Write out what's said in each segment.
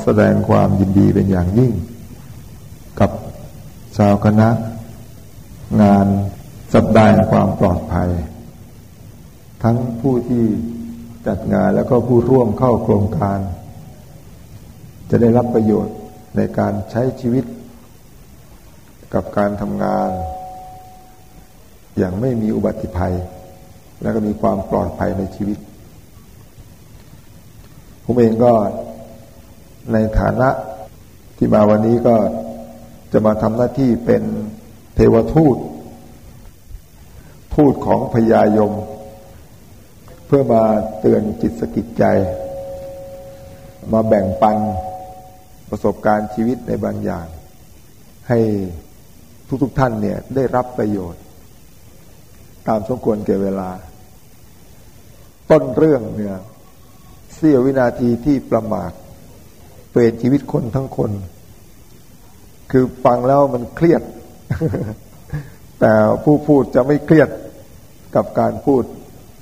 ขอแสดงความยินดีเป็นอย่างยิ่ง กับชาวคณะ งานสัปดาห์ความปลอดภัย ทั้งผู้ที่จัดงานแล้วก็ผู้ร่วมเข้าโครงการ จะได้รับประโยชน์ในการใช้ชีวิต กับการทำงาน อย่างไม่มีอุบัติภัย และก็มีความปลอดภัยในชีวิต ผมเองก็ ในฐานะที่มาวันนี้ก็จะมาทำหน้าที่เป็นเทวทูต ทูตของพญายม เพื่อมาเตือนจิตสกิจใจ มาแบ่งปันประสบการณ์ชีวิตในบางอย่าง ให้ทุกๆทท่านเนี่ยได้รับประโยชน์ ตามสมควรแก่เวลา ต้นเรื่องเนี่ยเสี้ยววินาทีที่ประมาท เปลี่ยนชีวิตคนทั้งคน คือฟังแล้วมันเครียด แต่ผู้พูดจะไม่เครียดกับการพูด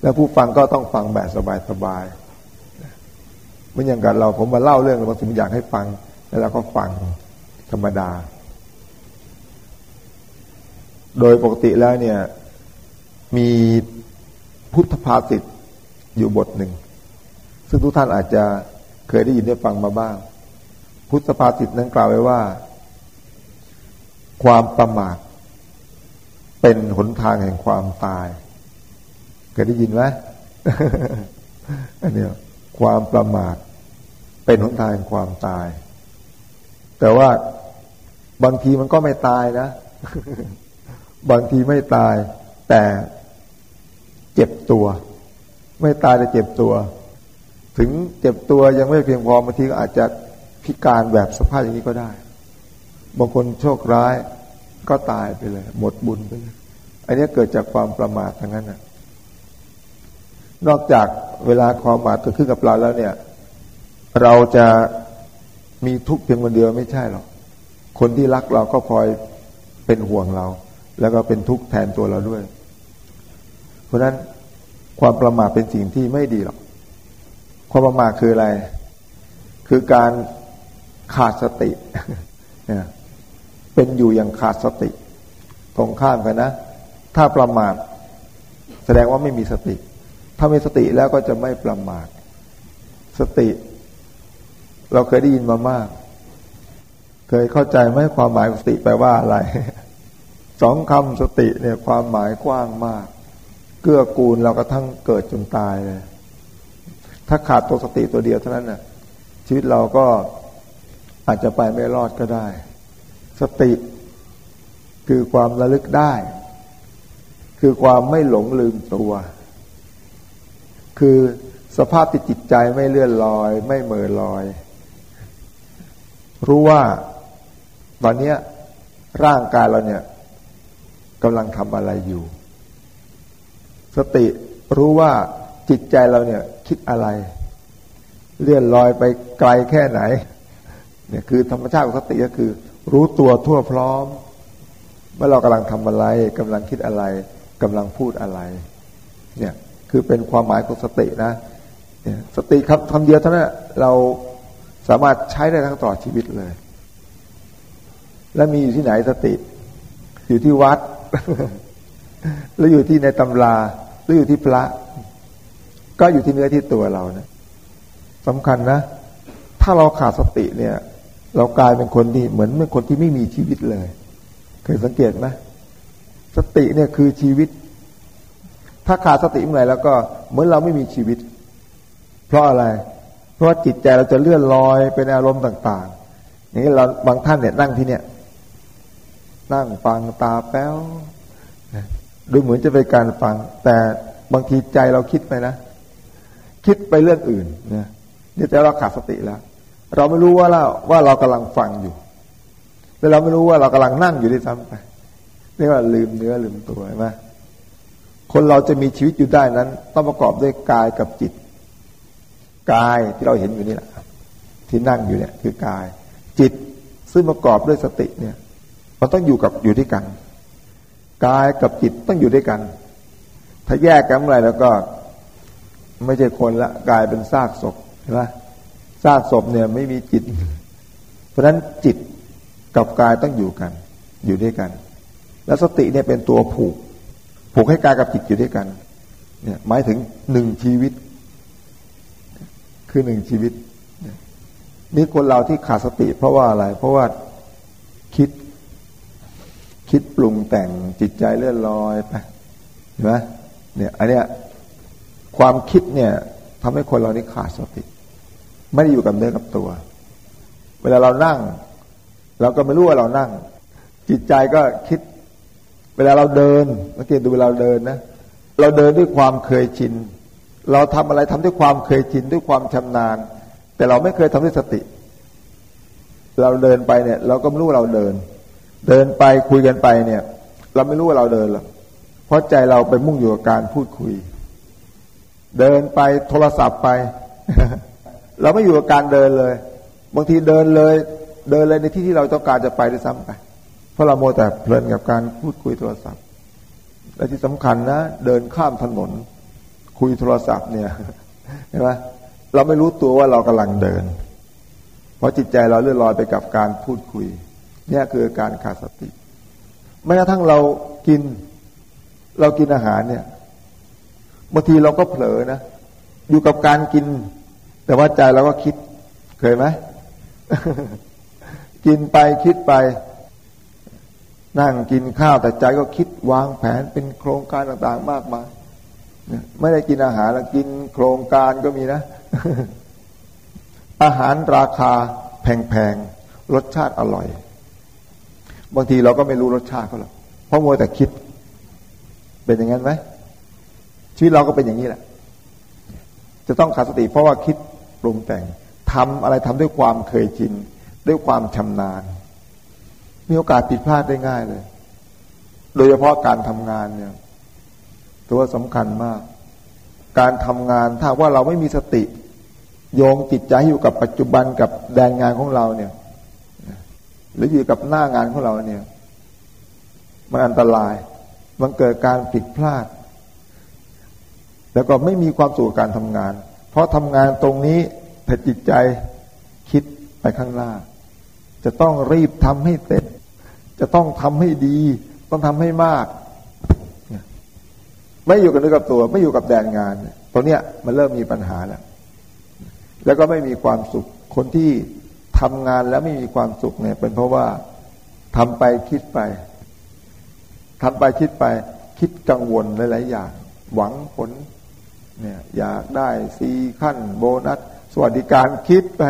และผู้ฟังก็ต้องฟังแบบสบายๆเหมือนอย่างกันเราผมมาเล่าเรื่องบางสิ่งอยากให้ฟัง แล้วเราก็ฟังธรรมดา โดยปกติแล้วเนี่ย มีพุทธภาษิตอยู่บทหนึ่ง ซึ่งทุกท่านอาจจะเคยได้ยินได้ฟังมาบ้าง พุทธภาษิตนั้นกล่าวไว้ว่า ความประมาทเป็นหนทางแห่งความตายเคยได้ยินไหมอันนี้ความประมาทเป็นหนทางแห่งความตาย แต่ว่าบางทีมันก็ไม่ตายนะ บางทีไม่ตาย แต่เจ็บตัว ไม่ตายแต่เจ็บตัว ถึงเจ็บตัวยังไม่เพียงพอบางทีก็อาจจะ พิการแบบสภาพอย่างนี้ก็ได้ บางคนโชคร้ายก็ตายไปเลย หมดบุญไปเลย อันนี้เกิดจากความประมาททั้งนั้นนะนอกจากเวลาความประมาทเกิดขึ้นกับเราแล้วเนี่ย เราจะมีทุกข์เพียงคนเดียวไม่ใช่หรอก คนที่รักเราก็คอยเป็นห่วงเรา แล้วก็เป็นทุกข์แทนตัวเราด้วย เพราะฉะนั้นความประมาทเป็นสิ่งที่ไม่ดีหรอก ความประมาทคืออะไร คือการ ขาดสติเนี่ยเป็นอยู่อย่างขาดสติตรงข้ามกันนะ ถ้าประมาทแสดงว่าไม่มีสติ ถ้ามีสติแล้วก็จะไม่ประมาทสติ เราเคยได้ยินมามาก เคยเข้าใจไหมความหมายของสติแปลว่าอะไรสองคำสติเนี่ยความหมายกว้างมาก เกื้อกูลเรากระทั่งเกิดจนตายเลยถ้าขาดตัวสติตัวเดียวเท่านั้นน่ะชีวิตเราก็ อาจจะไปไม่รอดก็ได้ สติคือความระลึกได้ คือความไม่หลงลืมตัว คือสภาพติดจิตใจไม่เลื่อนลอย ไม่เหม่อลอย รู้ว่าตอนนี้ร่างกายเราเนี่ยกำลังทำอะไรอยู่ สติรู้ว่าจิตใจเราเนี่ยคิดอะไร เลื่อนลอยไปไกลแค่ไหน เนี่ยคือธรรมชาติของสติก็คือ รู้ตัวทั่วพร้อมเมื่อเรากำลังทำอะไรกำลังคิดอะไรกำลังพูดอะไร เนี่ยคือเป็นความหมายของสตินะเนี่ยสติคำคำเดียวเท่านั้นเราสามารถใช้ได้ทั้งตลอดชีวิตเลย และมีอยู่ที่ไหนสติ อยู่ที่วัดหรืออยู่ที่ในตำราหรืออยู่ที่พระ ก็อยู่ที่เนื้อที่ตัวเรานะสำคัญนะ ถ้าเราขาดสติเนี่ย เรากลายเป็นคนที่เหมือนเป็นคนที่ไม่มีชีวิตเลย เคยสังเกตไหมสติเนี่ยคือชีวิต ถ้าขาดสติเมื่อไหร่แล้วก็เหมือนเราไม่มีชีวิต เพราะอะไร เพราะาจิตใจเราจะเลื่อนลอยเป็นอารมณ์ต่าง ๆ อย่างนี้เราบางท่านเนี่ยนั่งที่เนี่ย นั่งฟังตาแป้วดูเหมือนจะเป็นการฟัง แต่บางทีใจเราคิดไปนะ คิดไปเรื่องอื่นเนี่ยนี่แต่เราขาดสติแล้ว เราไม่รู้ว่าเราว่าเรากำลังฟังอยู่แต่เราไม่รู้ว่าเรากำลังนั่งอยู่ด้วยซ้ำไปเรียกว่าลืมเนื้อลืมตัวใช่ไหมคนเราจะมีชีวิตอยู่ได้นั้น ต้องประกอบด้วยกายกับจิต กายที่เราเห็นอยู่นี่แหละที่นั่งอยู่เนี่ย คือกาย จิตซึ่งประกอบด้วยสติเนี่ย มันต้องอยู่กับอยู่ด้วยกัน กายกับจิตต้องอยู่ด้วยกัน ถ้าแยกกันเมื่อไรแล้วก็ ไม่ใช่คนละกลายเป็นซากศพใช่ไหม ซากศพเนี่ยไม่มีจิต เพราะฉะนั้นจิตกับกายต้องอยู่กัน อยู่ด้วยกัน แล้วสติเนี่ยเป็นตัวผูก ผูกให้กายกับจิตอยู่ด้วยกัน เนี่ยหมายถึงหนึ่งชีวิต คือหนึ่งชีวิตนี่คนเราที่ขาดสติ เพราะว่าอะไร เพราะว่าคิด คิดปรุงแต่งจิตใจเลื่อนลอยไปเห็นไหมเนี่ยอันเนี้ยความคิดเนี่ยทำให้คนเรานี่ขาดสติ ไม่ได้อยู่กับเนื้อกับตัว เวลาเรานั่ง เราก็ไม่รู้ว่าเรานั่ง จิตใจก็คิด เวลาเราเดินสังเกตดูเวลาเราเดินนะเราเดินด้วยความเคยชิน เราทำอะไรทำด้วยความเคยชินด้วยความชำนาญ แต่เราไม่เคยทำด้วยสติ เราเดินไปเนี่ย เราก็ไม่รู้ว่าเราเดิน เดินไปคุยกันไปเนี่ย เราไม่รู้ว่าเราเดินหรอกเพราะใจเราไปมุ่งอยู่กับการพูดคุย เดินไปโทรศัพท์ไป เราไม่อยู่กับการเดินเลย บางทีเดินเลย เดินเลยในที่ที่เราต้องการจะไปด้วยซ้ำไปเพราะเราโมแต่เพลินกับการพูดคุยโทรศัพท์ และที่สำคัญนะ เดินข้ามถนน คุยโทรศัพท์เนี่ยเห็นไหมเราไม่รู้ตัวว่าเรากำลังเดิน เพราะจิตใจเราเลื่อนลอยไปกับการพูดคุยเนี่ยคือการขาดสติแม้กระทั่งเรากิน เรากินอาหารเนี่ยบางทีเราก็เผลอนะ อยู่กับการกิน แต่ว่าใจเราก็คิดเคยไหมกินไปคิดไป นั่งกินข้าวแต่ใจก็คิดวางแผนเป็นโครงการต่างๆมากมายไม่ได้กินอาหารแล้วกินโครงการก็มีนะ อาหารราคาแพงๆรสชาติอร่อย บางทีเราก็ไม่รู้รสชาติเขาหรอกเพราะมัวแต่คิด เป็นอย่างนั้นไหมชีวิตเราก็เป็นอย่างนี้แหละ จะต้องขาดสติเพราะว่าคิด ปรุงแต่งทำอะไรทำด้วยความเคยชินด้วยความชำนาญ มีโอกาสผิดพลาดได้ง่ายเลย โดยเฉพาะการทำงานเนี่ยตัวสำคัญมาก การทำงานถ้าว่าเราไม่มีสติ โยงจิตใจอยู่กับปัจจุบันกับแดนงานของเราเนี่ย หรืออยู่กับหน้างานของเราเนี่ย มันอันตราย มันเกิดการผิดพลาด แล้วก็ไม่มีความสุขการทำงาน ราะทำงานตรงนี้แต่จิตใจคิดไปข้างหน้า จะต้องรีบทำให้เสร็จจะต้องทำให้ดี ต้องทำให้มาก ไม่อยู่กับเนื้อกับตัว ไม่อยู่กับแดนงานตรงเนี้ยมันเริ่มมีปัญหาแล้วแล้วก็ไม่มีความสุข คนที่ทำงานแล้วไม่มีความสุขเนี่ย เป็นเพราะว่าทำไปคิดไปทำไปคิดไป คิดกังวลหลาย ๆ อย่าง หวังผล เนี่ยอยากได้ซีขั้นโบนัส สวัสดิการคิดไป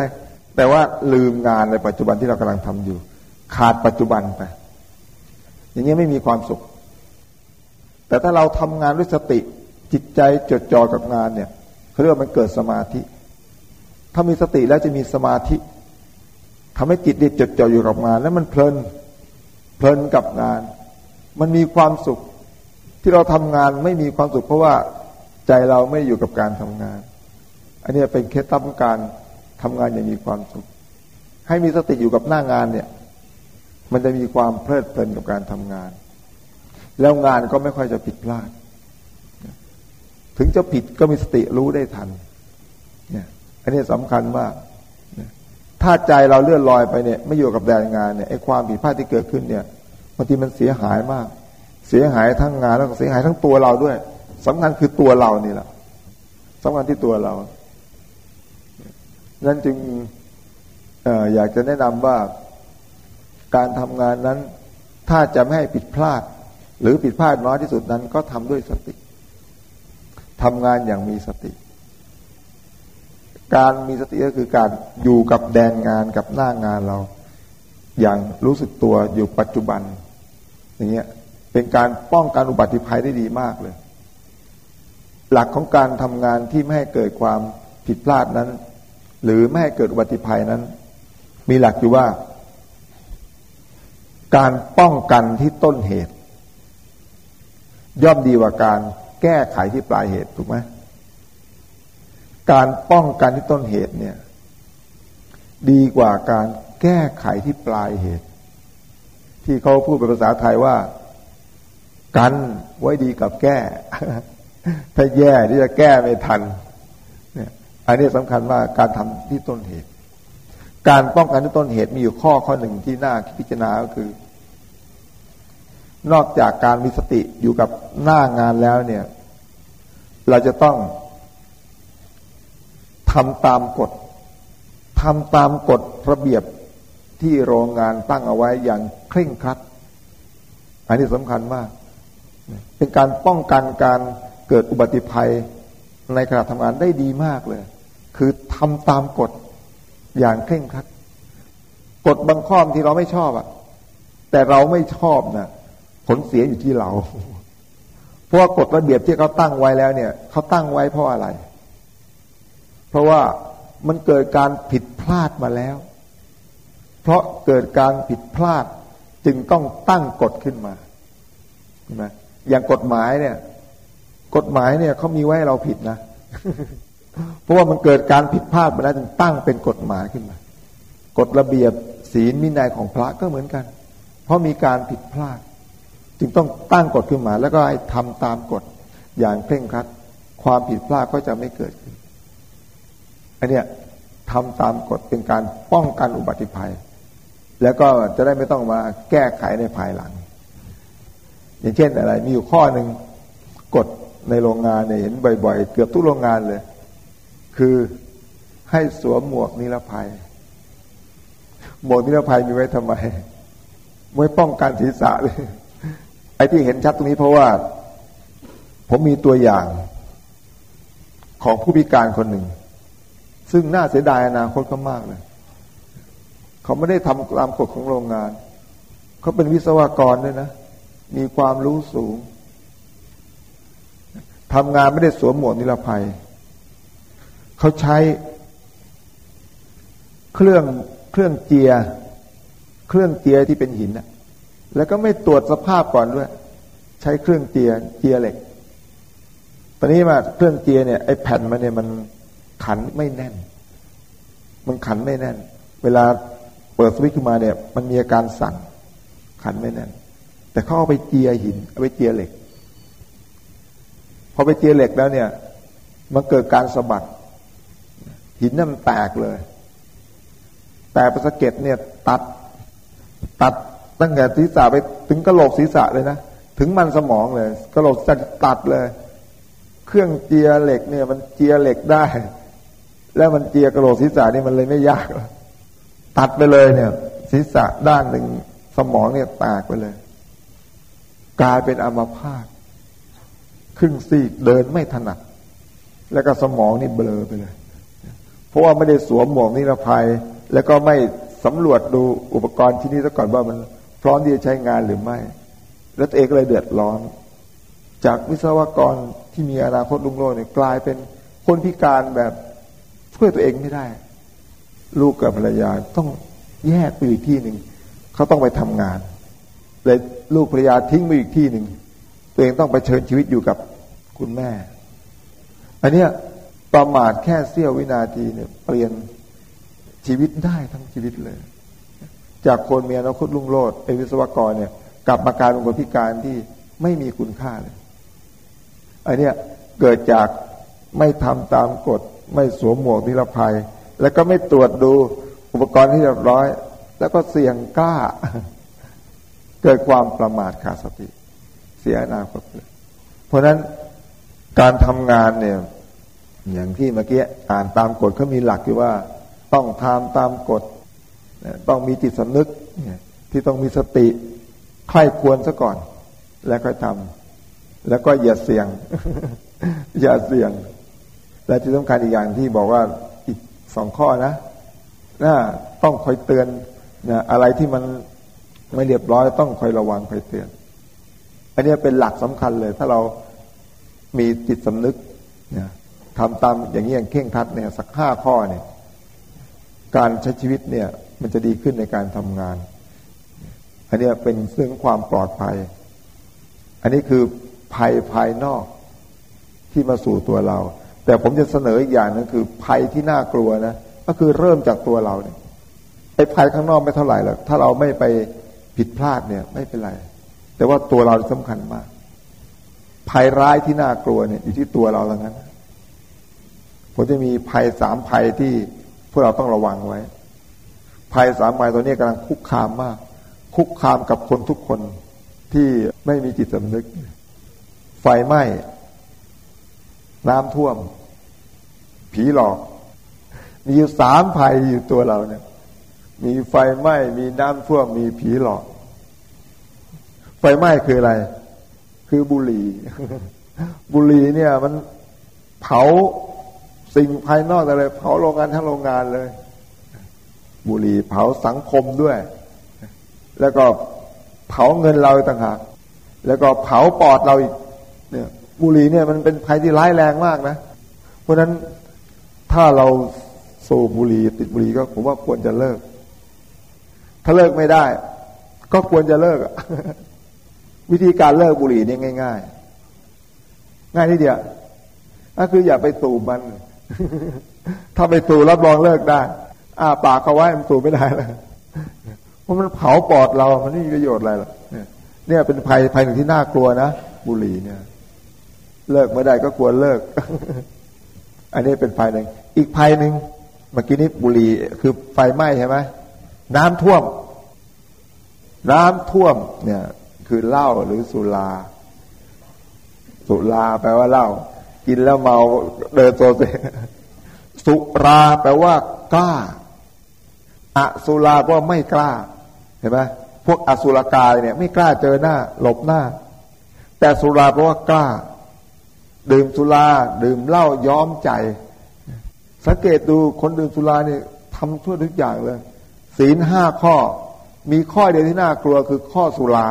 แต่ว่าลืมงานในปัจจุบันที่เรากำลังทำอยู่ ขาดปัจจุบันไป อย่างนี้ไม่มีความสุข แต่ถ้าเราทำงานด้วยสติจิตใจจดจ่อกับงานเนี่ยเขาเรียกว่ามันเกิดสมาธิ ถ้ามีสติแล้วจะมีสมาธิทำให้จิตเด็ดจดจ่ออยู่กับงาน แล้วมันเพลินเพลินกับงาน มันมีความสุขที่เราทำงานไม่มีความสุขเพราะว่า ใจเราไม่อยู่กับการทำงาน อันนี้เป็นเคล็ดลับการทำงานอย่างมีความสุข ให้มีสติอยู่กับหน้างานเนี่ย มันจะมีความเพลิดเพลินกับการทำงาน แล้วงานก็ไม่ค่อยจะผิดพลาด ถึงจะผิดก็มีสติรู้ได้ทัน เนี่ย อันนี้สำคัญมากถ้าใจเราเลื่อนลอยไปเนี่ยไม่อยู่กับแดนงานเนี่ยไอ้ความผิดพลาดที่เกิดขึ้นเนี่ยบางทีมันเสียหายมาก เสียหายทั้งงานแล้วก็เสียหายทั้งตัวเราด้วย สำคัญคือตัวเรานี่แหละสำคัญที่ตัวเรานั้นจึงออยากจะแนะนำว่าการทำงานนั้น ถ้าจะไม่ให้ผิดพลาด หรือผิดพลาดน้อยที่สุดนั้น ก็ทำด้วยสติทำงานอย่างมีสติ การมีสติก็คือการอยู่กับแดนงานกับหน้างานเรา อย่างรู้สึกตัวอยู่ปัจจุบัน อย่างเงี้ยเป็นการป้องกันอุบัติภัยได้ดีมากเลย หลักของการทำงานที่ไม่ให้เกิดความผิดพลาดนั้น หรือไม่ให้เกิดอุบัติภัยนั้น มีหลักอยู่ว่า การป้องกันที่ต้นเหตุ ย่อมดีกว่าการแก้ไขที่ปลายเหตุถูกไหมการป้องกันที่ต้นเหตุเนี่ย ดีกว่าการแก้ไขที่ปลายเหตุ ที่เขาพูดเป็นภาษาไทยว่า กันไว้ดีกับแก้ ถ้าแย่ที่จะแก้ไม่ทัน เนี่ย อันนี้สำคัญว่าการทำที่ต้นเหตุ การป้องกันที่ต้นเหตุมีอยู่ข้อข้อหนึ่งที่น่าพิจารณาก็คือ นอกจากการมีสติอยู่กับหน้างานแล้วเนี่ย เราจะต้องทำตามกฎทำตามกฎระเบียบที่โรงงานตั้งเอาไว้อย่างเคร่งครัด อันนี้สำคัญมาก เป็นการป้องกันการ เกิดอุบัติภัยในขณะทำงานได้ดีมากเลย คือทำตามกฎอย่างเคร่งครัดกฎบางข้อที่เราไม่ชอบอะแต่เราไม่ชอบนะผลเสียอยู่ที่เรา เพราะว่ากฎระเบียบที่เขาตั้งไว้แล้วเนี่ยเขาตั้งไว้เพราะอะไร เพราะว่ามันเกิดการผิดพลาดมาแล้ว เพราะเกิดการผิดพลาดจึงต้องตั้งกฎขึ้นมาใช่ไหมอย่างกฎหมายเนี่ย กฎหมายเนี่ยเขามีไว้เราผิดนะ เพราะว่ามันเกิดการผิดพลาดมาแล้วจึงตั้งเป็นกฎหมายขึ้นมากฎระเบียบศีลมินัยของพระก็เหมือนกัน เพราะมีการผิดพลาด จึงต้องตั้งกฎขึ้นมา แล้วก็ให้ทำตามกฎอย่างเคร่งครัด ความผิดพลาดก็จะไม่เกิดขึ้นอันเนี้ยทำตามกฎเป็นการป้องกันอุบัติภัย แล้วก็จะได้ไม่ต้องมาแก้ไขในภายหลัง อย่างเช่นอะไร มีอยู่ข้อหนึ่งกฎ ในโรงงานเนี่ยเห็นบ่อยๆ เกือบทุกโรงงานเลย คือให้สวมหมวกนิรภัย หมวกนิรภัยมีไว้ทำไมไว้ป้องกันศีรษะเลย ไอ้ที่เห็นชัดตรงนี้เพราะว่า ผมมีตัวอย่าง ของผู้พิการคนหนึ่ง ซึ่งน่าเสียดายอนาคตเขามากเลย เขาไม่ได้ทำตามกฎของโรงงาน เขาเป็นวิศวกรด้วยนะ มีความรู้สูง ทำงานไม่ได้สวมหมวกนิรภัย เขาใช้เครื่องเครื่องเจีย เครื่องเจียที่เป็นหินนะแล้วก็ไม่ตรวจสภาพก่อนด้วย ใช้เครื่องเจียเจียเหล็ก ตอนนี้มาเครื่องเจียเนี่ยไอ้แผ่นมันเนี่ยมันขันไม่แน่น มันขันไม่แน่น เวลาเปิดสวิตช์ขึ้นมาเนี่ย มันมีอาการสั่นขันไม่แน่น แต่เขาเอาไปเจียหิน เอาไปเจียเหล็ก อไปเจียเหล็กแล้วเนี่ย มันเกิดการสะบัดหินนั่นแตกเลย แต่ประสเก็ตเนี่ย ตัดตัดตั้งแต่ศีรษะไปถึงกระโหลกศีรษะเลยนะถึงมันสมองเลยกระโหลกจะตัดเลย เครื่องเจียเหล็กเนี่ย มันเจียเหล็กได้ แล้วมันเจียกระโหลกศีรษะนี่มันเลยไม่ยากตัดไปเลยเนี่ย ศีรษะด้านหนึ่งสมองเนี่ยแตกไปเลย กลายเป็นอัมพาต ครึ่งซีกเดินไม่ถนัด แล้วก็สมองนี่เบลอไปเลย เพราะว่าไม่ได้สวมหมวกนิรภัย แล้วก็ไม่สำรวจดูอุปกรณ์ที่นี่ซะก่อนว่ามันพร้อมที่จะใช้งานหรือไม่ แล้วตัวเองก็เลยเดือดร้อน จากวิศวกรที่มีอนาคตลุงโลดเนี่ยกลายเป็นคนพิการแบบช่วยตัวเองไม่ได้ ลูกกับภรรยาต้องแยกไปอีกที่หนึ่งเขาต้องไปทำงานเลยลูกภรรยาทิ้งไปอีกที่หนึ่ง ตัวเองต้องไปเชิญชีวิตอยู่กับคุณแม่ อันเนี้ยประมาทแค่เสี้ยววินาทีเนี่ยเปลี่ยนชีวิตได้ทั้งชีวิตเลย จากคนมีอนาคตลุ่งโลดเป็นวิศวกรเนี่ย กลับมาการเป็นคนพิการที่ไม่มีคุณค่าเลยอันเนี้ยเกิดจากไม่ทำตามกฎ ไม่สวมหมวกนิรภัย แล้วก็ไม่ตรวจดูอุปกรณ์ที่เรียบร้อย แล้วก็เสี่ยงกล้า เกิดความประมาทขาดสติ สียอนาคตเลยเพราะนั้นการทำงานเนี่ย อย่างที่เมื่อกี้อ่านตามกฎเขามีหลักที่ว่า ต้องทำตามกฎต้องมีจิตสำนึกที่ต้องมีสติใครควรซะก่อน แล้วก็ทำแล้วก็อย่าเสี่ยง อย่าเสี่ยง และที่สำคัญอีกอย่างที่บอกว่าอีกสองข้อนะนะต้องคอยเตือนนะอะไรที่มันไม่เรียบร้อยต้องคอยระวังคอยเตือน อันนี้เป็นหลักสำคัญเลย ถ้าเรามีจิตสำนึกนะทำตามอย่างนี้อย่างเข่งทัดเนี่ยสักห้าข้อเนี่ย การใช้ชีวิตเนี่ย มันจะดีขึ้นในการทำงาน อันนี้เป็นซึ่งความปลอดภัย อันนี้คือภัยภายนอกที่มาสู่ตัวเรา แต่ผมจะเสนออีกอย่างนึงคือ ภัยที่น่ากลัวนะก็คือเริ่มจากตัวเราเนี่ยไอ้ภัยข้างนอกไม่เท่าไหร่หรอกถ้าเราไม่ไปผิดพลาดเนี่ย ไม่เป็นไร แต่ว่าตัวเราสำคัญมาก ภัยร้ายที่น่ากลัวเนี่ยอยู่ที่ตัวเราแล้วนั้นผผมจะมีภัยสามภัยที่พวกเราต้องระวังไว้ ภัยสามภัยตัวนี้กำลังคุกคามมาก คุกคามกับคนทุกคนที่ไม่มีจิตสำนึก ไฟไหม้ น้ำท่วม ผีหลอก มีอยู่สามภัยอยู่ตัวเราเนี่ย มีไฟไหม้ มีน้ำท่วม มีผีหลอก ไฟไหม้คืออะไร คือบุหรี่ บุหรี่เนี่ยมันเผาสิ่งภายนอกอะไรเผาโรงงานทั้งโรงงานเลย บุหรี่เผาสังคมด้วย แล้วก็เผาเงินเราต่างหากแล้วก็เผาปอดเราอีกเนี่ยบุหรี่เนี่ยมันเป็นภัยที่ร้ายแรงมากนะ เพราะฉะนั้นถ้าเราสูบบุหรี่ติดบุหรี่ก็ผมว่าควรจะเลิก ถ้าเลิกไม่ได้ ก็ควรจะเลิก วิธีการเลิกบุหรี่นี่ง่าย ๆ ง่ายที่เดียวก็คืออย่าไปสูบมัน ถ้าไปสูบรับรองเลิกได้ อ้าปากเขาไว้มันสูบไม่ได้เลยเพราะมันเผาปอดเรา มันไม่มีประโยชน์อะไรหรอกเนี่ยเป็นภัยภัยหนึ่งที่น่ากลัวนะบุหรี่เนี่ย เลิกไม่ได้ก็ควรเลิก อันนี้เป็นภัยหนึ่งอีกภัยหนึ่งเมื่อกี้นี้บุหรี่คือไฟไหม้ใช่ไหมน้ำท่วม น้ำท่วมเนี่ย คือเหล้าหรือสุรา สุราแปลว่าเหล้ากินแล้วเมาเดินโซเซสุราแปลว่ากล้าอสุราแปลว่าไม่กล้า เห็นไหมพวกอสุรกายเนี่ย ไม่กล้าเจอหน้า หลบหน้า แต่สุราแปลว่ากล้า ดื่มสุราดื่มเหล้าย้อมใจ สังเกตดูคนดื่มสุราเนี่ยทำชั่วทุกอย่างเลย ศีลห้าข้อ มีข้อเดียวที่น่ากลัวคือข้อสุรา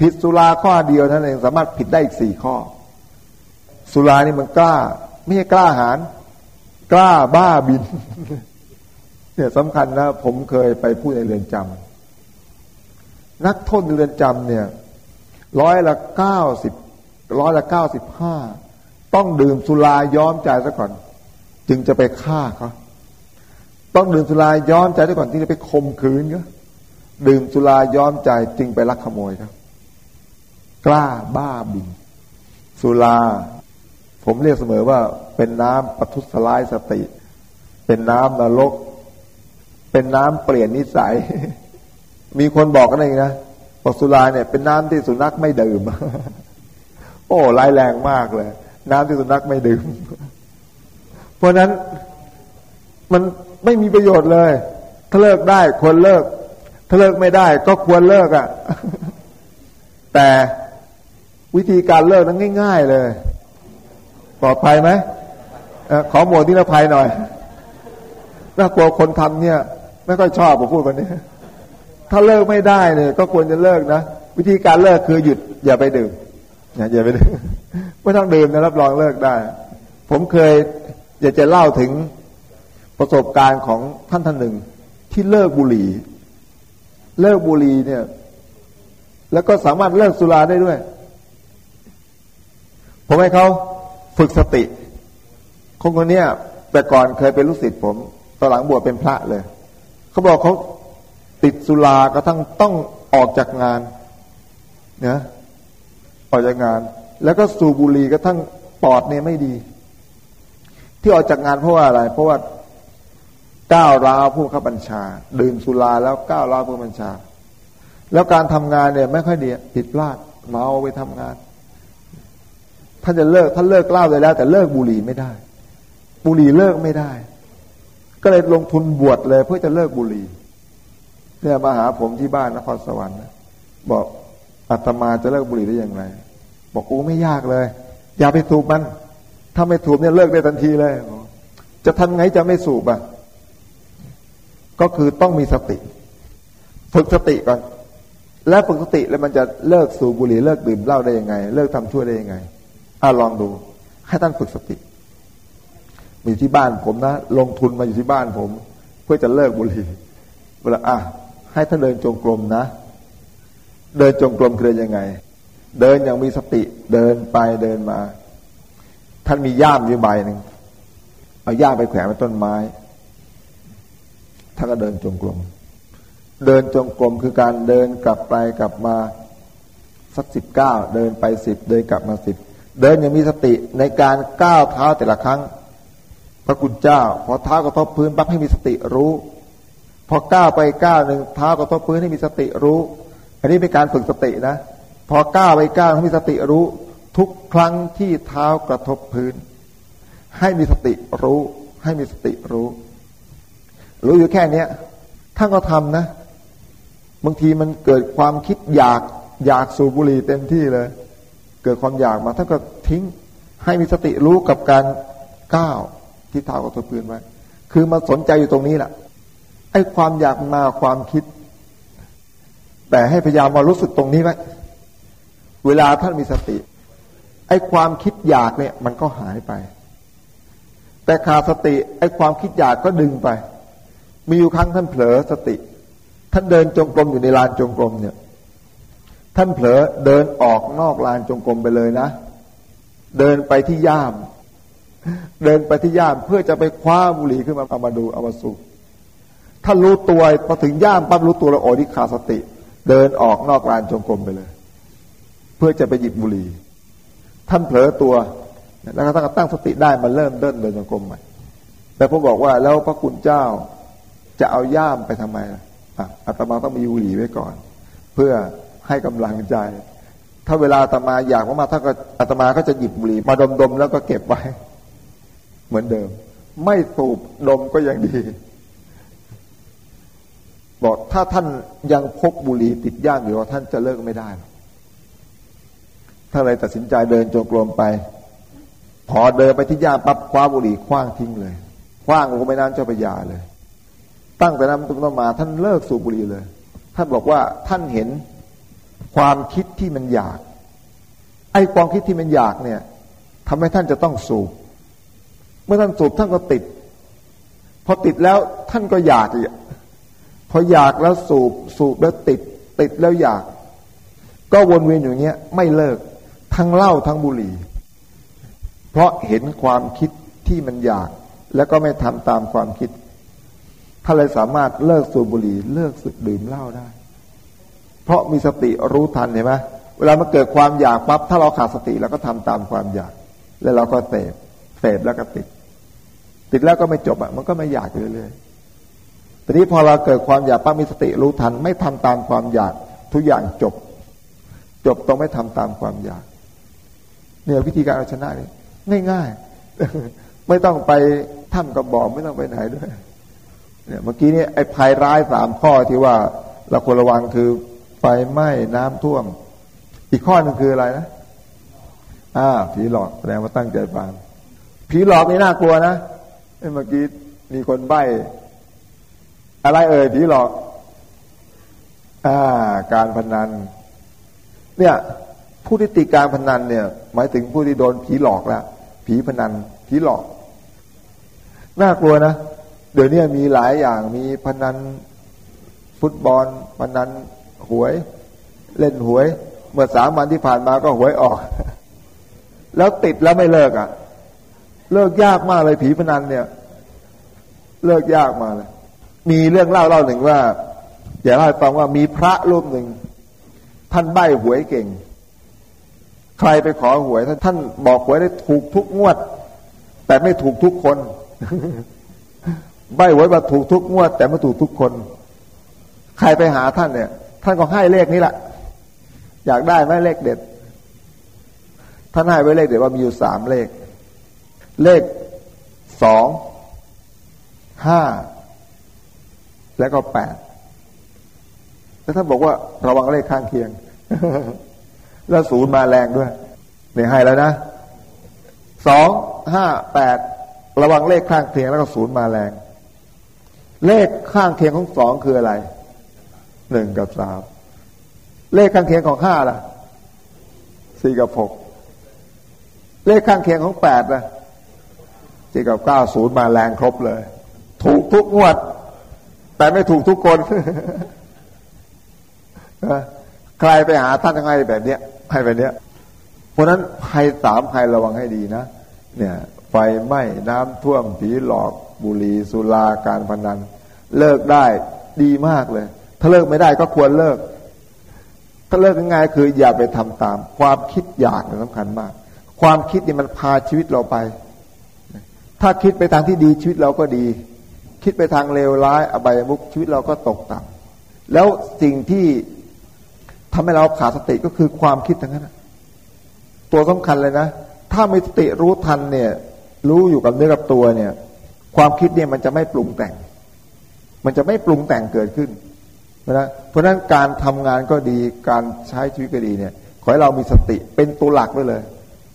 ผิดสุราข้อเดียวนั้นเองสามารถผิดได้อีกสี่ข้อ สุรานี่มันกล้า ไม่ใช่กล้าหาร กล้าบ้าบิน เนี่ยสำคัญนะ ผมเคยไปพูดในเรือนจำนักโทษในเรือนจำเนี่ยร้อยละเก้าสิบร้อยละเก้าสิบห้าต้องดื่มสุราย้อมใจซะก่อน จึงจะไปฆ่าเขาต้องดื่มสุราย้อมใจซะก่อนที่จะไปข่มขืนเขาดื่มสุราย้อมใจจึงไปลักขโมยครับ กล้าบ้าบิน สุรา ผมเรียกเสมอว่าเป็นน้ำปทุสลายสติ เป็นน้ำนรก เป็นน้ำเปลี่ยนนิสัย มีคนบอกกันเองนะปสุราเนี่ยเป็นน้ำที่สุนัขไม่ดื่ม โอ้ร้ายแรงมากเลย น้ำที่สุนัขไม่ดื่ม เพราะนั้นมันไม่มีประโยชน์เลย ถ้าเลิกได้ควรเลิก ถ้าเลิกไม่ได้ก็ควรเลิกอะ่ะ แต่ วิธีการเลิกนั้นง่าย ๆ เลย ปลอดภัยไหมอขอหมวดที่ละภัยหน่อยน่ากลัวคนทำเนี่ย ไม่ค่อยชอบผมพูดวันนี้ ถ้าเลิกไม่ได้เนี่ย ก็ควรจะเลิกนะวิธีการเลิกคือหยุด อย่าไปดื่มอย่าไปดื่มไม่ต้องดื่มนะรับรองเลิกได้ ผมเคยอยากจะเล่าถึงประสบการณ์ของท่านท่านหนึ่ง ที่เลิกบุหรี่ เลิกบุหรี่เนี่ย แล้วก็สามารถเลิกสุราได้ด้วย ผมให้เขาฝึกสติ คนคนนี้แต่ก่อนเคยเป็นลูกศิษย์ผมตอนหลังบวชเป็นพระเลย เขาบอกเขาติดสุรากระทั่งต้องออกจากงานนะออกจากงาน แล้วก็สูบบุหรี่กระทั่งปอดเนี่ยไม่ดี ที่ออกจากงานเพราะว่าอะไร เพราะว่าก้าวร้าวผู้ขับบัญชา ดื่มสุราแล้วก้าวร้าวผู้บัญชา แล้วการทำงานเนี่ย ไม่ค่อยดีผิดพลาดเมาไปทำงาน ท่านจะเลิกท่านเลิกเหล้าได้แล้ว แต่เลิกบุหรี่ไม่ได้ บุหรี่เลิกไม่ได้ ก็เลยลงทุนบวชเลย เพื่อจะเลิกบุหรี่เนี่ยมาหาผมที่บ้านนครสวรรค์บอกอาตมาจะเลิกบุหรี่ได้อย่างไร บอกโอ้ไม่ยากเลย อย่าไปสูบมัน ถ้าไม่สูบเนี่ยเลิกได้ทันทีเลย จะทำไงจะไม่สูบอะ ก็คือต้องมีสติ ฝึกสติก่อน แล้วฝึกสติแล้วมันจะเลิกสูบบุหรี่เลิกดื่มเหล้าได้ยังไง เลิกทำชั่วได้ยังไง อาลองดู ให้ท่านฝึกสติมีที่บ้านผมนะ ลงทุนมาอยู่ที่บ้านผม เพื่อจะเลิกบุหรี่เวลาอะให้ท่านเดินจงกรมนะ เดินจงกรมคือยังไง เดินอย่างมีสติเดินไปเดินมา ท่านมีย่ามอยู่ใบหนึ่งเอาย่ามไปแขวนไว้ต้นไม้ท่านก็เดินจงกรมเดินจงกรมคือการเดินกลับไปกลับมาสักสิบเก้าเดินไปสิบเดินกลับมาสิบ เดินย่างมีสติในการก้าวเท้าแต่ละครั้ง พระคุณเจ้า พอเท้ากระทบพื้นปั๊บให้มีสติรู้ พอก้าวไปก้าวหนึ่งเท้ากระทบพื้นให้มีสติรู้ อันนี้เป็นการฝึกสตินะ พอก้าวไปก้าวให้มีสติรู้ ทุกครั้งที่เท้ากระทบพื้น ให้มีสติรู้ ให้มีสติรู้ รู้อยู่แค่เนี้ยท่านก็ทำนะ บางทีมันเกิดความคิดอยากอยากสูบบุหรี่เต็มที่เลย เกิดความอยากมาท่านก็ทิ้งให้มีสติรู้กับการก้าวที่เท้ากระทบพื้นไว้ คือมาสนใจอยู่ตรงนี้แหละไอ้ความอยากมาความคิด แต่ให้พยายามมารู้สึกตรงนี้ไว้เวลาท่านมีสติ ไอ้ความคิดอยากเนี่ย มันก็หายไป แต่ขาดสติ ไอ้ความคิดอยากก็ดึงไป มีอยู่ครั้งท่านเผลอสติ ท่านเดินจงกรมอยู่ในลานจงกรมเนี่ย ท่านเผลอเดินออกนอกลานจงกรมไปเลยนะ เดินไปที่ย่าม เดินไปที่ย่ามเพื่อจะไปคว้าบุหรี่ขึ้นมาเอามาดูเอามาสูบถ้านรู้ตัวพอถึงย่ามปั๊บรู้ตัวแล้วโอ้ที่ขาดสติ เดินออกนอกลานจงกรมไปเลย เพื่อจะไปหยิบบุหรี่ท่านเผลอตัว แล้วก็ตั้งตั้งสติได้มาเริ่มเดินเดินจงกรมใหม่แต่ผมบอกว่าแล้วพระคุณเจ้าจะเอาย่ามไปทำไมอะอาตมาต้องมีบุหรี่ไว้ก่อน เพื่อ ให้กำลังใจ ถ้าเวลาอาตมาอยากมากๆถ้าก็อาตมาก็จะหยิบบุหรี่มาดมๆแล้วก็เก็บไว้ เหมือนเดิม ไม่สูบดมก็ยังดีบอกถ้าท่านยังพกบุหรี่ติดย่ามอยู่ท่านจะเลิกไม่ได้ถ้าเลยตัดสินใจเดินจงกรมไป พอเดินไปที่ย่ามปั๊บคว้าบุหรี่คว้างทิ้งเลยคว้างลงไปน้ำเจ้าพระยาเลย ตั้งแต่นั้นต้นมาท่านเลิกสูบบุหรี่เลย ท่านบอกว่าท่านเห็น ความคิดที่มันอยาก ไอ้ความคิดที่มันอยากเนี่ยทำให้ท่านจะต้องสูบ เมื่อท่านสูบท่านก็ติด พอติดแล้วท่านก็อยากอีกพออยากแล้วสูบ สูบแล้วติด ติดแล้วอยาก ก็วนเวียนอย่างเงี้ย ไม่เลิก ทั้งเหล้าทั้งบุหรี่ เพราะเห็นความคิดที่มันอยาก แล้วก็ไม่ทำตามความคิดถ้าเลยสามารถเลิกสูบบุหรี่ เลิกสึกดื่มเหล้าได้ เพราะมีสติรู้ทันเห็นไหมเวลามันเกิดความอยากปั๊บถ้าเราขาดสติเราก็ทำตามความอยาก แล้วเราก็เสพเสพแล้วก็ติด ติดแล้วก็ไม่จบอะมันก็ไม่อยากเรื่อยๆทีนี้พอเราเกิดความอยากปั๊บมีสติรู้ทัน ไม่ทำตามความอยาก ทุกอย่างจบ จบต้องไม่ทำตามความอยาก เนี่ยวิธีการเอาชนะนี่ง่ายๆไม่ต้องไปถ้ำกระบอกไม่ต้องไปไหนด้วยเนี่ยเมื่อกี้นี่ไอ้ภัยร้ายสามข้อที่ว่าเราควรระวังคือ ไฟไหม้น้ำท่วม อีกข้อหนึ่งคืออะไรนะอ่าผีหลอกแสดงว่าตั้งใจฟังผีหลอกนี่น่ากลัวนะเมื่อกี้มีคนใบ้อะไรเอ่ยผีหลอก อ่า การพนัน เนี่ย ผู้ที่ติการพนันเนี่ย หมายถึงผู้ที่โดนผีหลอกแล้วผีพนัน ผีหลอก น่ากลัวนะ เดี๋ยวนี้มีหลายอย่างมีพนันฟุตบอลพนัน หวย เล่นหวย เมื่อสามวันที่ผ่านมาก็หวยออก แล้วติดแล้วไม่เลิกอะ่ะ เลิกยากมากเลยผีพนันเนี่ย เลิกยากมาเลย มีเรื่องเล่าเล่าหนึ่งว่าอย่าเล่าให้ฟังว่ามีพระรูปหนึ่ง ท่านใบ้หวยเก่ง ใครไปขอหวยท่านท่านบอกหวยได้ถูกทุกงวด แต่ไม่ถูกทุกคนใบ้หวยมาถูกทุกงวด แต่ไม่ถูกทุกคน ใครไปหาท่านเนี่ย ท่านก็ให้เลขนี้แหละอยากได้ไหมเลขเด็ด ท่านให้ไว้เลขเด็ดว่ามีอยู่สามเลข เลขสองห้าแล้วก็แปดแล้วท่านบอกว่าระวังเลขข้างเคียง แล้วศูนย์มาแรงด้วยเนี่ยให้แล้วนะสองห้าแปดระวังเลขข้างเคียงแล้วก็ศูนย์มาแรง เลขข้างเคียงของสองคืออะไร หนึ่งกับสามเลขข้างเคียงของห้าล่ะสี่กับหกเลขข้างเคียงของแปดล่ะที่กับเก้าศูนย์มาแรงครบเลย ถูกทุกงวด แต่ไม่ถูกทุกคนใครไปหาท่านยังไงแบบเนี้ยให้แบบเนี้ย เพราะนั้นภัยสามภัยระวังให้ดีนะ เนี่ย ไฟไหม้น้ำท่วมผีหลอกบุหรี่สุราการพนัน เลิกได้ดีมากเลย ถ้าเลิกไม่ได้ก็ควรเลิก ถ้าเลิกง่ายคืออย่าไปทำตาม ความคิดอยากสำคัญมาก ความคิดนี่มันพาชีวิตเราไป ถ้าคิดไปทางที่ดีชีวิตเราก็ดี คิดไปทางเลวร้ายอบายมุกชีวิตเราก็ตกต่ำแล้วสิ่งที่ทำให้เราขาดสติก็คือความคิดทั้งนั้นตัวสำคัญเลยนะ ถ้าไมีสติรู้ทันเนี่ย รู้อยู่กับเนื้อกับตัวเนี่ย ความคิดเนี่ยมันจะไม่ปรุงแต่ง มันจะไม่ปรุงแต่งเกิดขึ้น นะเพราะฉะนั้นการทำงานก็ดีการใช้ชีวิตก็ดีเนี่ย ขอให้เรามีสติเป็นตัวหลักไว้เลย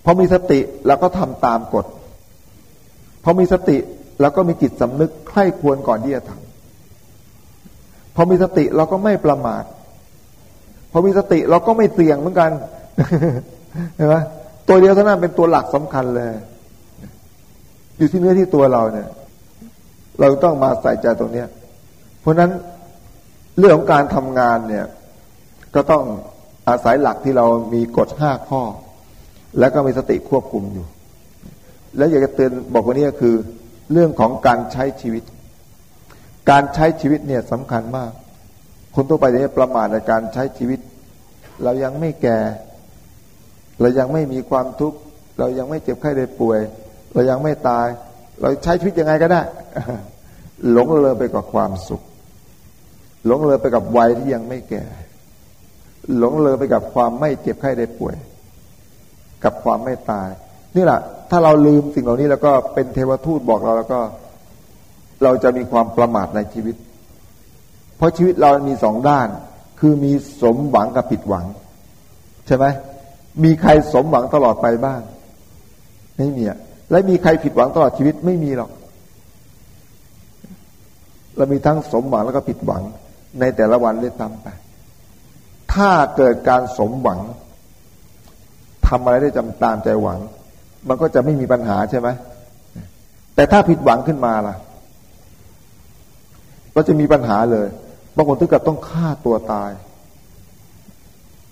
พอมีสติเราก็ทำตามกฎพอมีสติเราก็มีจิตสำนึกใคร่ควรก่อนที่จะทำพอมีสติเราก็ไม่ประมาทพอมีสติเราก็ไม่เสี่ยงเหมือนกันเห็นไหมตัวเดียวเท่านั้นเป็นตัวหลักสำคัญเลย อยู่ที่เนื้อที่ตัวเราเนี่ย เราต้องมาใส่ใจตรงเนี้ย เพราะนั้น เรื่องของการทำงานเนี่ย ก็ต้องอาศัยหลักที่เรามีกฎห้าข้อ แล้วก็มีสติควบคุมอยู่ แล้วอยากจะเตือนบอกว่านี้ก็คือ เรื่องของการใช้ชีวิต การใช้ชีวิตเนี่ยสำคัญมาก คนทั่วไปเนี่ยประมาทในการใช้ชีวิต เรายังไม่แก่ เรายังไม่มีความทุกข์เรายังไม่เจ็บไข้ได้ป่วย เรายังไม่ตาย เราใช้ชีวิตยังไงก็ได้ หลงเลยไปกับความสุข หลงเลยไปกับวัยที่ยังไม่แก่ หลงเลยไปกับความไม่เจ็บไข้ได้ป่วย กับความไม่ตาย นี่แหละ ถ้าเราลืมสิ่งเหล่านี้แล้วก็เป็นเทวทูตบอกเราแล้วก็ เราจะมีความประมาทในชีวิต เพราะชีวิตเรามีสองด้าน คือมีสมหวังกับผิดหวัง ใช่ไหมมีใครสมหวังตลอดไปบ้าง ไม่มีอะและมีใครผิดหวังตลอดชีวิตไม่มีหรอกเรามีทั้งสมหวังแล้วก็ผิดหวัง ในแต่ละวันเลยตามไป ถ้าเกิดการสมหวังทำอะไรได้จำตามใจหวัง มันก็จะไม่มีปัญหาใช่ไหมแต่ถ้าผิดหวังขึ้นมาล่ะ ก็จะมีปัญหาเลยบางคนถึงกับต้องฆ่าตัวตาย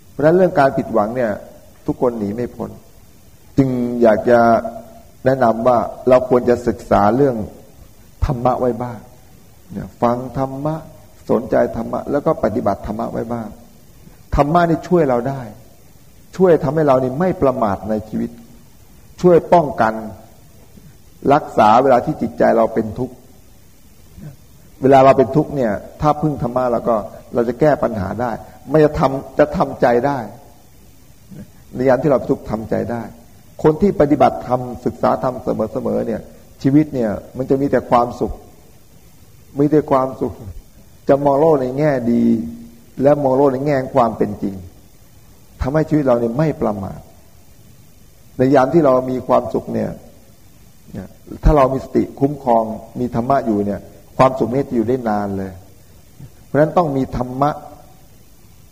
เพราะฉะนั้นเรื่องการผิดหวังเนี่ย ทุกคนหนีไม่พ้นจึงอยากจะแนะนำว่าเราควรจะศึกษาเรื่องธรรมะไว้บ้างเนี่ยฟังธรรมะ สนใจธรรมะแล้วก็ปฏิบัติธรรมะไว้บ้างธรรมะนี่ช่วยเราได้ ช่วยทำให้เรานี่ไม่ประมาทในชีวิต ช่วยป้องกันรักษาเวลาที่จิตใจเราเป็นทุกข์เวลาเราเป็นทุกข์เนี่ย ถ้าพึ่งธรรมะเราก็เราจะแก้ปัญหาได้ไม่จะทำจะทำใจได้ในยามที่เราทุกข์ทำใจได้ คนที่ปฏิบัติธรรมศึกษาธรรมเสมอๆเนี่ย ชีวิตเนี่ย มันจะมีแต่ความสุข มีแต่ความสุข จะมองโลกในแง่ดี และมองโลกในแง่ความเป็นจริงทำให้ชีวิตเราเนี่ยไม่ประมาทในยามที่เรามีความสุขเนี่ยถ้าเรามีสติคุ้มครอง มีธรรมะอยู่เนี่ย ความสุขนี้จะอยู่ได้นานเลย เพราะฉะนั้นต้องมีธรรมะ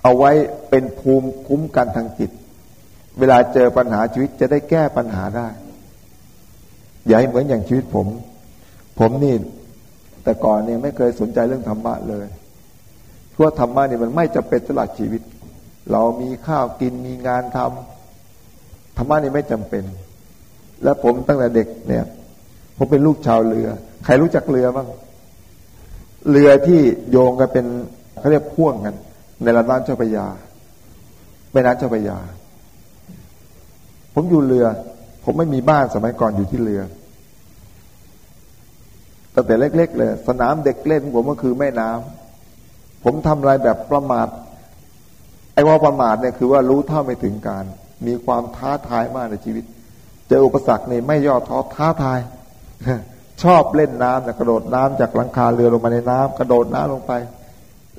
เอาไว้เป็นภูมิคุ้มกันทางจิต เวลาเจอปัญหาชีวิตจะได้แก้ปัญหาได้ อย่าให้เหมือนอย่างชีวิตผม ผมนี่ แต่ก่อนเนี่ยไม่เคยสนใจเรื่องธรรมะเลยเพราะธรรมะเนี่ยมันไม่จะเป็นตลอดชีวิต เรามีข้าวกินมีงานทำธรรมะนี่ไม่จำเป็น และผมตั้งแต่เด็กเนี่ยผมเป็นลูกชาวเรือ ใครรู้จักเรือบ้างเรือที่โยงกันเป็นเขาเรียกพ่วงกัน ในลำน้ำเจ้าพระยาแม่น้ำเจ้าพระยา ผมอยู่เรือ ผมไม่มีบ้านสมัยก่อนอยู่ที่เรือ ตั้งแต่เล็ก ๆ เลย สนามเด็กเล่นผมก็คือแม่น้ำผมทำอะไรแบบประมาทไอ้ว่าประมาทเนี่ยคือว่ารู้เท่าไม่ถึงการ มีความท้าทายมากในชีวิต เจออุปสรรคเนี่ยไม่ย่อท้อท้าทายชอบเล่นน้ำนะกระโดดน้ำจากหลังคาเรือลงมาในน้ำกระโดดน้ำลงไป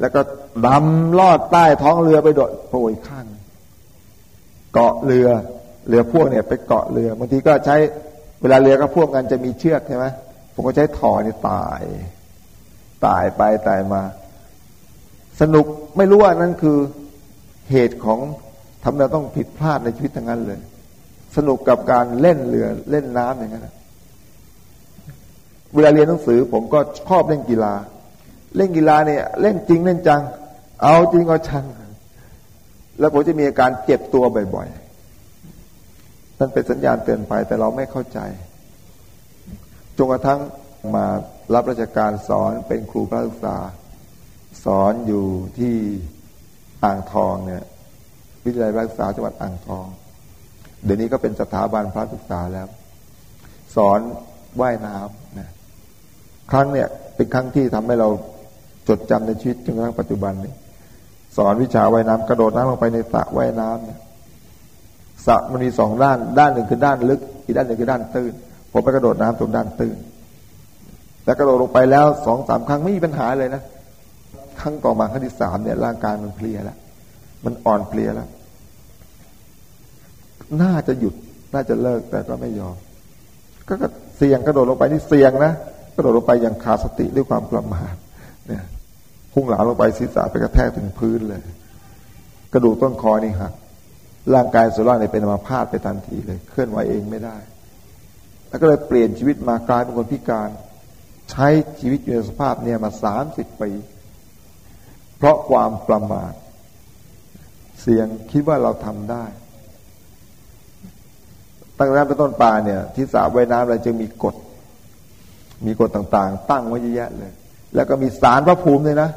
แล้วก็ดำลอดใต้ท้องเรือไปโดดโผล่ข้าง เกาะเรือเรือพ่วงเนี่ย ไปเกาะเรือบางทีก็ใช้เวลาเรือก็พ่วงกันจะมีเชือกใช่ไหม ผมก็ใช้ถอนี่ตาย ตายไปตายมา สนุกไม่รู้ว่านั่นคือเหตุของทำเราต้องผิดพลาดในชีวิตทั้งนั้นเลย สนุกกับการเล่นเรือเล่นน้ำอย่างนั้นเวลาเรียนหนังสือ ผมก็ชอบเล่นกีฬา เล่นกีฬาเนี่ย เล่นจริงเล่นจัง เอาจริงเอาชัง แล้วผมจะมีอาการเจ็บตัวบ่อยๆนั่นเป็นสัญญาณเตือนภัยแต่เราไม่เข้าใจ จนกระทั่งมารับราชการสอนเป็นครูพระศึกษา สอนอยู่ที่อ่างทองเนี่ยวิทยาลัยพรักษาจังหวัดอ่างทอง เดี๋ยวนี้ก็เป็นสถาบันพระศึกษาแล้ว สอนว่ายน้ำนะครั้งเนี่ยเป็นครั้งที่ทำให้เราจดจำในชีวิตจนกระทั่งปัจจุบันนี้สอนวิชาว่ายน้ำกระโดดน้ำลงไปในสระว่ายน้ำเนี่ยสระมันมีสองด้าน ด้านหนึ่งคือด้านลึก อีกด้านหนึ่งคือด้านตื้น ผมไปกระโดดน้ำตรงด้านตื้นแล้วกระโดดลงไปแล้วสองสามครั้งไม่มีปัญหาเลยนะครั้งต่อมาครั้งที่สามเนี่ยร่างกายมันเพลียแล้วมันอ่อนเพลียแล้วน่าจะหยุดน่าจะเลิกแต่ก็ไม่ยอม ก็เสี่ยงกระโดดลงไปนี่เสี่ยงนะกระโดดลงไปอย่างขาดสติด้วยความประมาทเนี่ยพุ่งหลาลงไปศีรษะไปกระแทกถึงพื้นเลย กระดูกต้นคอนี่หักร่างกายส่วนล่างเนี่ยเป็นอัมาพาตไปทันทีเลย เคลื่อนไหวเองไม่ได้ แล้วก็เลยเปลี่ยนชีวิตมากลายเป็นคนพิการ ใช้ชีวิตอยู่ในสภาพเนี่ยมาสามสิบปีเพราะความประมาทเสียงคิดว่าเราทำได้ ตั้งแต่เป็นต้นปลาเนี่ย ที่สาว่ายน้ำเราจึงมีกฎ มีกฎต่าง ๆ ตั้งไว้เยอะแยะเลย แล้วก็มีสารพระภูมิเลยนะ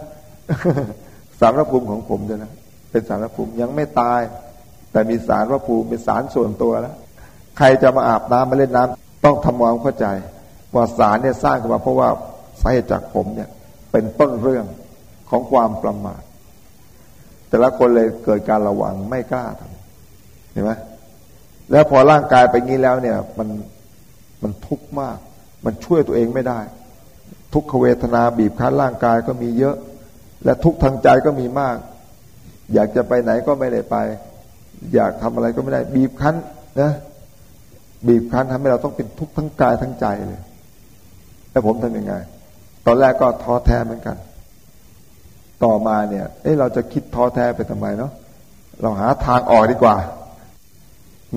สารพระภูมิของผมด้วยนะเป็นสารพระภูมิยังไม่ตาย แต่มีสารพระภูมิเป็นสารส่วนตัวแล้วใครจะมาอาบน้ำมาเล่นน้ำ ต้องทำความเข้าใจว่าสารเนี่ยสร้างขึ้นมาเพราะว่าสาเหตุจากผมเนี่ยเป็นต้นเรื่องของความประมาท แต่ละคนเลยเกิดการระวังไม่กล้าทำเห็นไหมแล้วพอร่างกายไปงี้แล้วเนี่ยมันมันทุกข์มาก มันช่วยตัวเองไม่ได้ ทุกขเวทนาบีบคั้นร่างกายก็มีเยอะ และทุกทางใจก็มีมาก อยากจะไปไหนก็ไม่ได้ไป อยากทำอะไรก็ไม่ได้บีบคั้นนะ บีบคั้นทำให้เราต้องเป็นทุกข์ทั้งกายทั้งใจเลยแล้วผมทำยังไง ตอนแรกก็ท้อแท้เหมือนกัน ต่อมาเนี่ย เอ้เราจะคิดท้อแท้ไปทำไมเนาะเราหาทางออกดีกว่า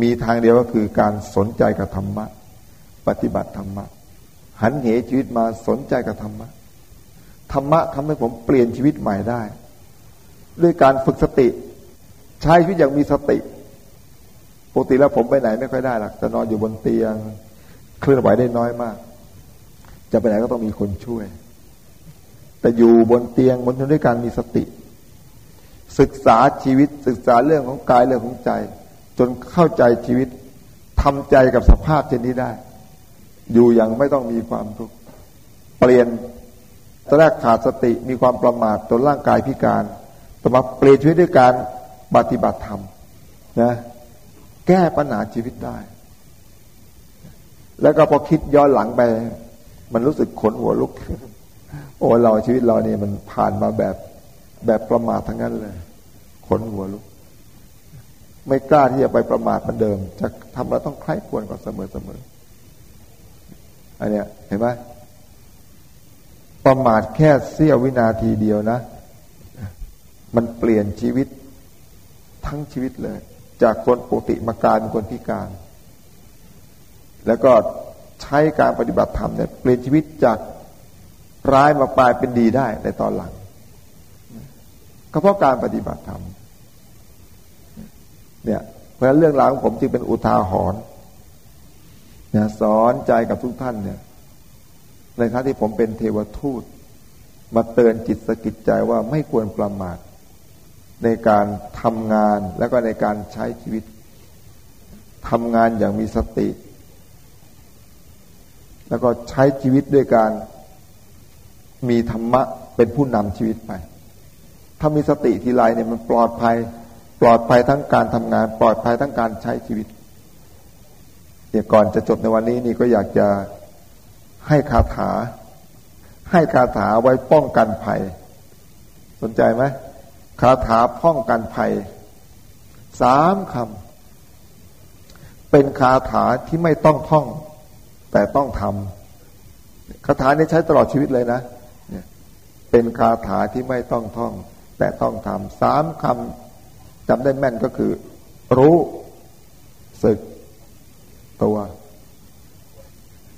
มีทางเดียวก็คือการสนใจกับธรรมะ ปฏิบัติธรรมะ หันเหชีวิตมาสนใจกับธรรมะ ธรรมะทำให้ผมเปลี่ยนชีวิตใหม่ได้ ด้วยการฝึกสติ ใช้ชีวิตอย่างมีสติ ปกติแล้วผมไปไหนไม่ค่อยได้หรอกจะนอนอยู่บนเตียง เคลื่อนไหวได้น้อยมาก จะไปไหนก็ต้องมีคนช่วย แต่อยู่บนเตียงบนทนด้วยการมีสติ ศึกษาชีวิตศึกษาเรื่องของกายเรื่องของใจ จนเข้าใจชีวิตทำใจกับสภาพเช่นนี้ได้ อยู่อย่างไม่ต้องมีความทุกข์เปลี่ยนตอนแรกขาดสติมีความประมาทจนร่างกายพิการต่อมาเปลี่ยนชีวิตด้วยการปฏิบัติธรรมนะ แก้ปัญหาชีวิตได้ แล้วก็พอคิดย้อนหลังไป มันรู้สึกขนหัวลุก โอ้เราชีวิตเราเนี่ยมันผ่านมาแบบแบบประมาททั้งนั้นเลย ขนหัวลุก ไม่กล้าที่จะไปประมาทเหมือนเดิม จะทำเราต้องใคร่ควรก่อนเสมอเสมออันเนี้ยเห็นไหมประมาทแค่เสี้ยววินาทีเดียวนะ มันเปลี่ยนชีวิตทั้งชีวิตเลย จากคนปกติมากลายเป็นคนพิการ แล้วก็ใช้การปฏิบัติธรรมเนี่ยเปลี่ยนชีวิตจากร้ายมาปลายเป็นดีได้ในตอนหลังก็เพราะการปฏิบัติธรรมเนี่ยเพราะเรื่องราวของผมจึงเป็นอุทาหรณ์เนี่ยสอนใจกับทุกท่านเนี่ยในท่าที่ผมเป็นเทวทูต มาเตือนจิตสกิจใจว่าไม่ควรประมาท ในการทำงานแล้วก็ในการใช้ชีวิตทำงานอย่างมีสติ แล้วก็ใช้ชีวิตด้วยการมีธรรมะเป็นผู้นำชีวิตไป ถ้ามีสติทีไรเนี่ยมันปลอดภัย ปลอดภัยทั้งการทำงาน ปลอดภัยทั้งการใช้ชีวิตเดี๋ยวก่อนจะจบในวันนี้นี่ก็อยากจะให้คาถา ให้คาถาไว้ป้องกันภัย สนใจไหม คาถาป้องกันภัยสามคำเป็นคาถาที่ไม่ต้องท่อง แต่ต้องทำคาถานี้ใช้ตลอดชีวิตเลยนะเป็นคาถาที่ไม่ต้องท่อง แต่ต้องทำสามคำจำได้แม่นก็คือ รู้สึกตัว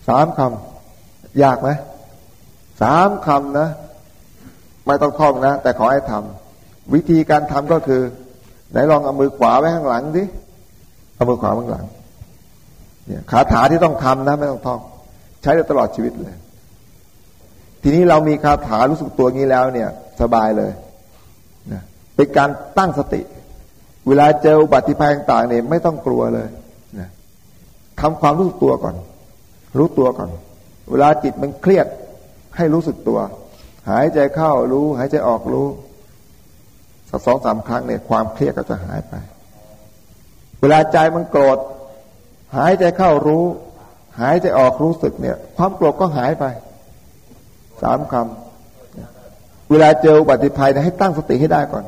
สามคำยากไหมสามคำนะ ไม่ต้องท่องนะ แต่ขอให้ทำ วิธีการทำก็คือ ไหนลองเอามือขวาไว้ข้างหลังดิเอามือขวาข้างหลัง เนี่ยคาถาที่ต้องทำนะไม่ต้องท่อง ใช้ได้ตลอดชีวิตเลย ทีนี้เรามีคาถารู้สึกตัวงี้แล้วเนี่ย สบายเลยนะเป็นการตั้งสติ เวลาเจออุบัติภัยต่างๆเนี่ยไม่ต้องกลัวเลยนะทำความรู้สึกตัวก่อน รู้ตัวก่อน เวลาจิตมันเครียดให้รู้สึกตัว หายใจเข้ารู้ หายใจออกรู้ สักสองสามครั้งเนี่ยความเครียดก็จะหายไป เวลาใจมันโกรธหายใจเข้ารู้ หายใจออกรู้สึกเนี่ย ความโกรธก็หายไปสามคำเวลาเจออุบัติภัยเนี่ยให้ตั้งสติให้ได้ก่อน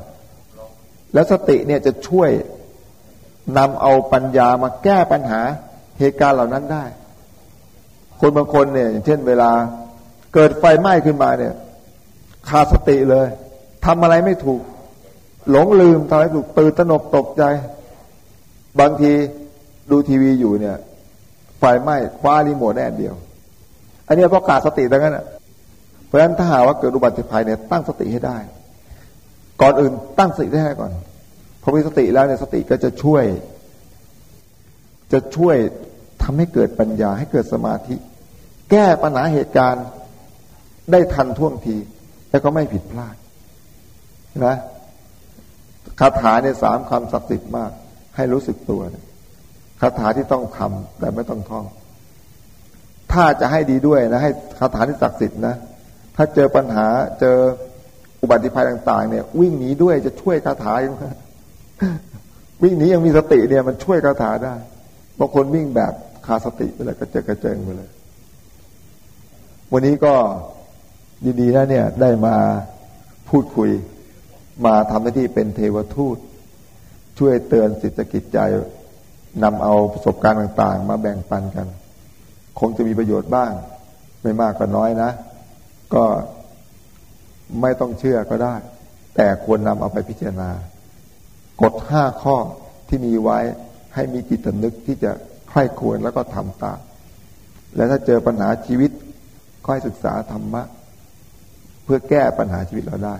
แล้วสติเนี่ยจะช่วยนำเอาปัญญามาแก้ปัญหาเหตุการณ์เหล่านั้นได้ คนบางคนเนี่ย อย่างเช่นเวลาเกิดไฟไหม้ขึ้นมาเนี่ยขาดสติเลยทำอะไรไม่ถูก หลงลืมทำอะไรถูกตื่นตระหนกตกใจ บางทีดูทีวีอยู่เนี่ยไฟไหม้คว้ารีโมทแน่เดียว อันนี้เพราะขาดสติดังนั้น เพราะฉะนั้นถ้าหาว่าเกิดอุบัติภัยเนี่ยตั้งสติให้ได้ ก่อนอื่นตั้งสติให้ได้ก่อนพอมีสติแล้วเนี่ยสติก็จะช่วย จะช่วยทำให้เกิดปัญญาให้เกิดสมาธิ แก้ปัญหาเหตุการณ์ได้ทันท่วงที แล้วก็ไม่ผิดพลาดนะ คาถาเนี่ยสามคำศักดิ์สิทธิ์มาก ให้รู้สึกตัวคาถาที่ต้องทำแต่ไม่ต้องท่อง ถ้าจะให้ดีด้วยนะให้คาถาที่ศักดิ์สิทธิ์นะถ้าเจอปัญหาเจออุบัติภัยต่าง ๆ เนี่ย วิ่งหนีด้วยจะช่วยคาถาวิ่งหนียังมีสติเนี่ย มันช่วยคาถาได้บางคนวิ่งแบบขาดสติไปเลยกระเจิงกระเจิงไปเลย วันนี้ก็ยินดีนะเนี่ย ได้มาพูดคุย มาทำหน้าที่เป็นเทวทูต ช่วยเตือนสิทธิกิจใจนำเอาประสบการณ์ต่าง ๆ มาแบ่งปันกัน คงจะมีประโยชน์บ้าง ไม่มากก็น้อยนะ ก็ไม่ต้องเชื่อก็ได้ แต่ควรนำเอาไปพิจารณา กฎห้าข้อที่มีไว้ให้มีจิตสำนึกที่จะใคร่ควรแล้วก็ทำตามและถ้าเจอปัญหาชีวิตก็ให้ศึกษาธรรมะ เพื่อแก้ปัญหาชีวิตเราได้